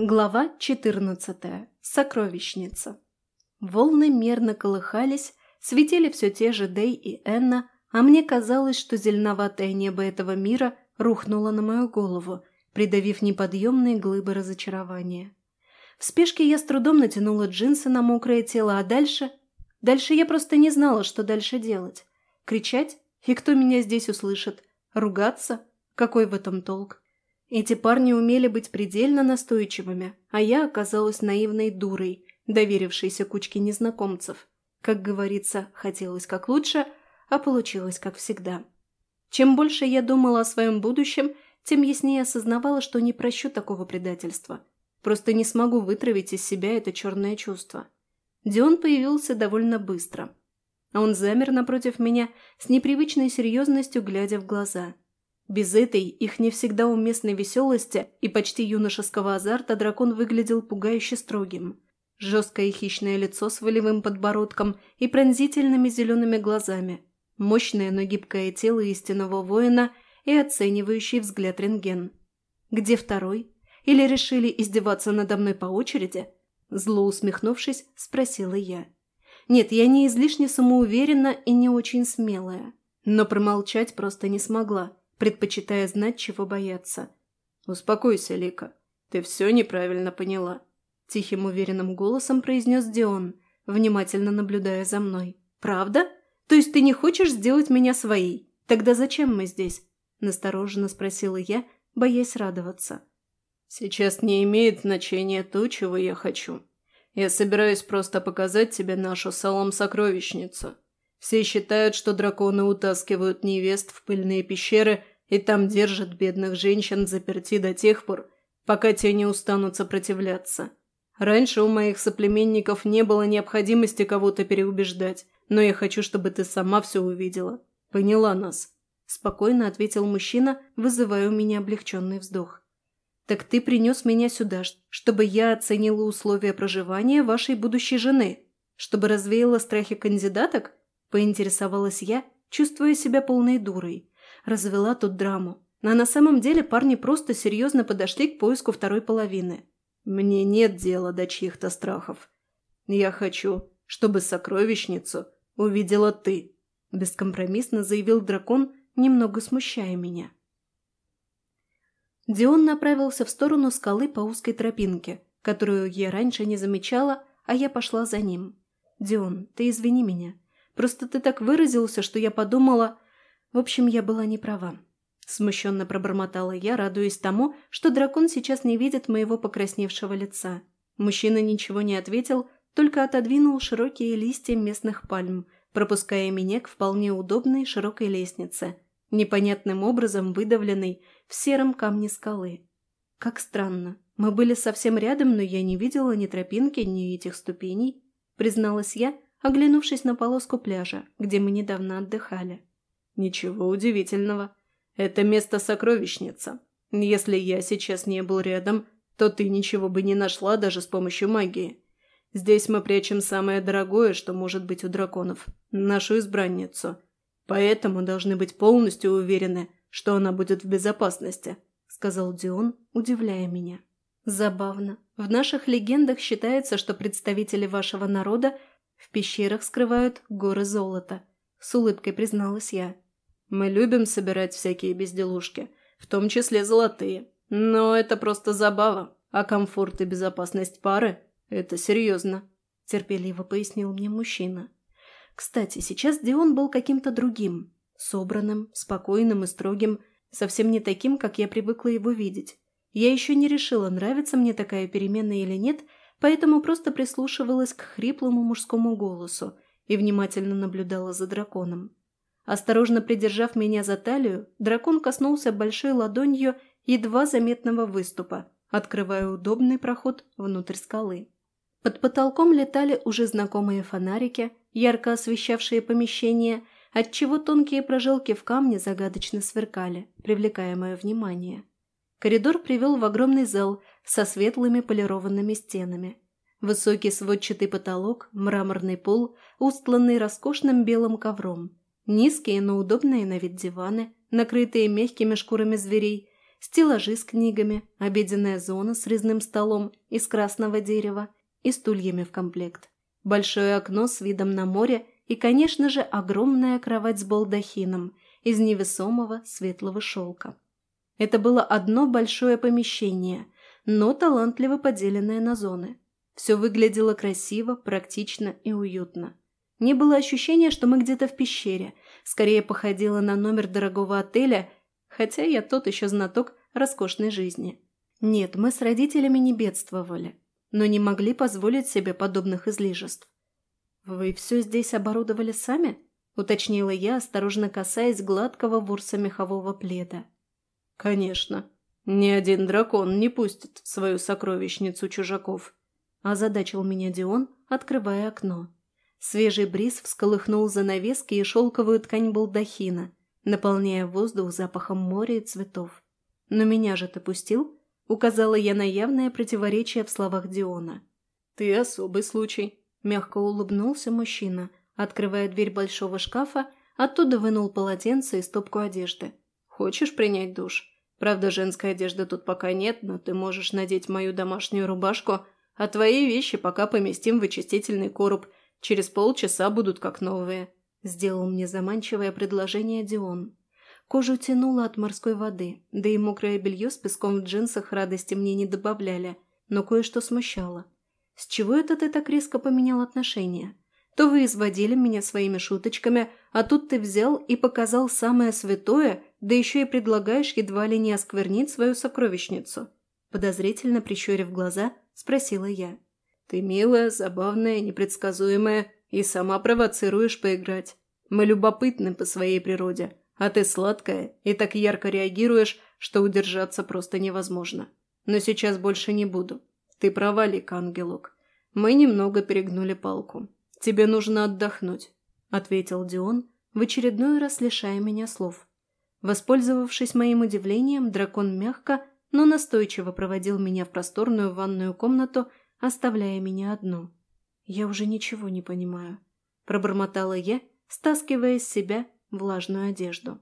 Глава 14. Сокровищница. Волны мерно колыхались, светили все те же Дэй и Энна, а мне казалось, что зеленоватое небо этого мира рухнуло на мою голову, придавив неподъемные глыбы разочарования. В спешке я с трудом натянула джинсы на мокрое тело, а дальше... Дальше я просто не знала, что дальше делать. Кричать? И кто меня здесь услышит? Ругаться? Какой в этом толк? Эти парни умели быть предельно настойчивыми, а я оказалась наивной дурой, доверившейся кучке незнакомцев. Как говорится, хотелось как лучше, а получилось как всегда. Чем больше я думала о своем будущем, тем яснее осознавала, что не прощу такого предательства. Просто не смогу вытравить из себя это черное чувство. Дион появился довольно быстро. Он замер напротив меня с непривычной серьезностью, глядя в глаза – без этой, их не всегда уместной веселости и почти юношеского азарта дракон выглядел пугающе строгим. Жесткое хищное лицо с волевым подбородком и пронзительными зелеными глазами, мощное, но гибкое тело истинного воина и оценивающий взгляд рентген. «Где второй? Или решили издеваться надо мной по очереди?» Зло усмехнувшись, спросила я. «Нет, я не излишне самоуверена и не очень смелая, но промолчать просто не смогла» предпочитая знать, чего бояться. «Успокойся, Лика. Ты все неправильно поняла», – тихим уверенным голосом произнес Дион, внимательно наблюдая за мной. «Правда? То есть ты не хочешь сделать меня своей? Тогда зачем мы здесь?» – настороженно спросила я, боясь радоваться. «Сейчас не имеет значения то, чего я хочу. Я собираюсь просто показать тебе нашу салом-сокровищницу. Все считают, что драконы утаскивают невест в пыльные пещеры и там держат бедных женщин заперти до тех пор, пока те не устанут сопротивляться. Раньше у моих соплеменников не было необходимости кого-то переубеждать, но я хочу, чтобы ты сама все увидела. Поняла нас?» Спокойно ответил мужчина, вызывая у меня облегченный вздох. «Так ты принес меня сюда, чтобы я оценила условия проживания вашей будущей жены, чтобы развеяла страхи кандидаток?» – поинтересовалась я, чувствуя себя полной дурой. Развела тут драму. А на самом деле парни просто серьезно подошли к поиску второй половины. Мне нет дела до чьих-то страхов. Я хочу, чтобы сокровищницу увидела ты, бескомпромиссно заявил дракон, немного смущая меня. Дион направился в сторону скалы по узкой тропинке, которую я раньше не замечала, а я пошла за ним. «Дион, ты извини меня. Просто ты так выразился, что я подумала... В общем, я была не права. Смущенно пробормотала я, радуясь тому, что дракон сейчас не видит моего покрасневшего лица. Мужчина ничего не ответил, только отодвинул широкие листья местных пальм, пропуская меня к вполне удобной широкой лестнице, непонятным образом выдавленной в сером камне скалы. Как странно. Мы были совсем рядом, но я не видела ни тропинки, ни этих ступеней, призналась я, оглянувшись на полоску пляжа, где мы недавно отдыхали. «Ничего удивительного. Это место сокровищница. Если я сейчас не был рядом, то ты ничего бы не нашла даже с помощью магии. Здесь мы прячем самое дорогое, что может быть у драконов – нашу избранницу. Поэтому должны быть полностью уверены, что она будет в безопасности», – сказал Дион, удивляя меня. «Забавно. В наших легендах считается, что представители вашего народа в пещерах скрывают горы золота. С улыбкой призналась я. Мы любим собирать всякие безделушки, в том числе золотые. Но это просто забава, а комфорт и безопасность пары – это серьезно», – терпеливо пояснил мне мужчина. Кстати, сейчас Дион был каким-то другим, собранным, спокойным и строгим, совсем не таким, как я привыкла его видеть. Я еще не решила, нравится мне такая перемена или нет – поэтому просто прислушивалась к хриплому мужскому голосу и внимательно наблюдала за драконом. Осторожно придержав меня за талию, дракон коснулся большой ладонью едва заметного выступа, открывая удобный проход внутрь скалы. Под потолком летали уже знакомые фонарики, ярко освещавшие помещение, отчего тонкие прожилки в камне загадочно сверкали, привлекая мое внимание. Коридор привел в огромный зал со светлыми полированными стенами. Высокий сводчатый потолок, мраморный пол, устланный роскошным белым ковром. Низкие, но удобные на вид диваны, накрытые мягкими шкурами зверей, стеллажи с книгами, обеденная зона с резным столом из красного дерева и стульями в комплект, большое окно с видом на море и, конечно же, огромная кровать с балдахином из невесомого светлого шелка. Это было одно большое помещение, но талантливо поделенное на зоны. Все выглядело красиво, практично и уютно. Не было ощущения, что мы где-то в пещере, скорее походило на номер дорогого отеля, хотя я тот еще знаток роскошной жизни. Нет, мы с родителями не бедствовали, но не могли позволить себе подобных излишеств. «Вы все здесь оборудовали сами?» – уточнила я, осторожно касаясь гладкого ворса мехового пледа. «Конечно. Ни один дракон не пустит в свою сокровищницу чужаков», – озадачил меня Дион, открывая окно. Свежий бриз всколыхнул занавески и шелковую ткань балдахина, наполняя воздух запахом моря и цветов. «Но меня же ты пустил?» – указала я на явное противоречие в словах Диона. «Ты особый случай», – мягко улыбнулся мужчина, открывая дверь большого шкафа, оттуда вынул полотенце и стопку одежды. «Хочешь принять душ? Правда, женской одежды тут пока нет, но ты можешь надеть мою домашнюю рубашку, а твои вещи пока поместим в вычистительный короб. Через полчаса будут как новые», – сделал мне заманчивое предложение Дион. Кожу тянуло от морской воды, да и мокрое белье с песком в джинсах радости мне не добавляли, но кое-что смущало. «С чего это ты так резко поменял отношения? То вы изводили меня своими шуточками, а тут ты взял и показал самое святое, да еще и предлагаешь едва ли не осквернить свою сокровищницу». Подозрительно прищурив глаза, спросила я. «Ты милая, забавная, непредсказуемая и сама провоцируешь поиграть. Мы любопытны по своей природе, а ты сладкая и так ярко реагируешь, что удержаться просто невозможно. Но сейчас больше не буду. Ты права, Лика, ангелок. Мы немного перегнули палку. Тебе нужно отдохнуть», — ответил Дион, в очередной раз лишая меня слов. Воспользовавшись моим удивлением, дракон мягко, но настойчиво проводил меня в просторную ванную комнату, оставляя меня одну. «Я уже ничего не понимаю», — пробормотала я, стаскивая с себя влажную одежду.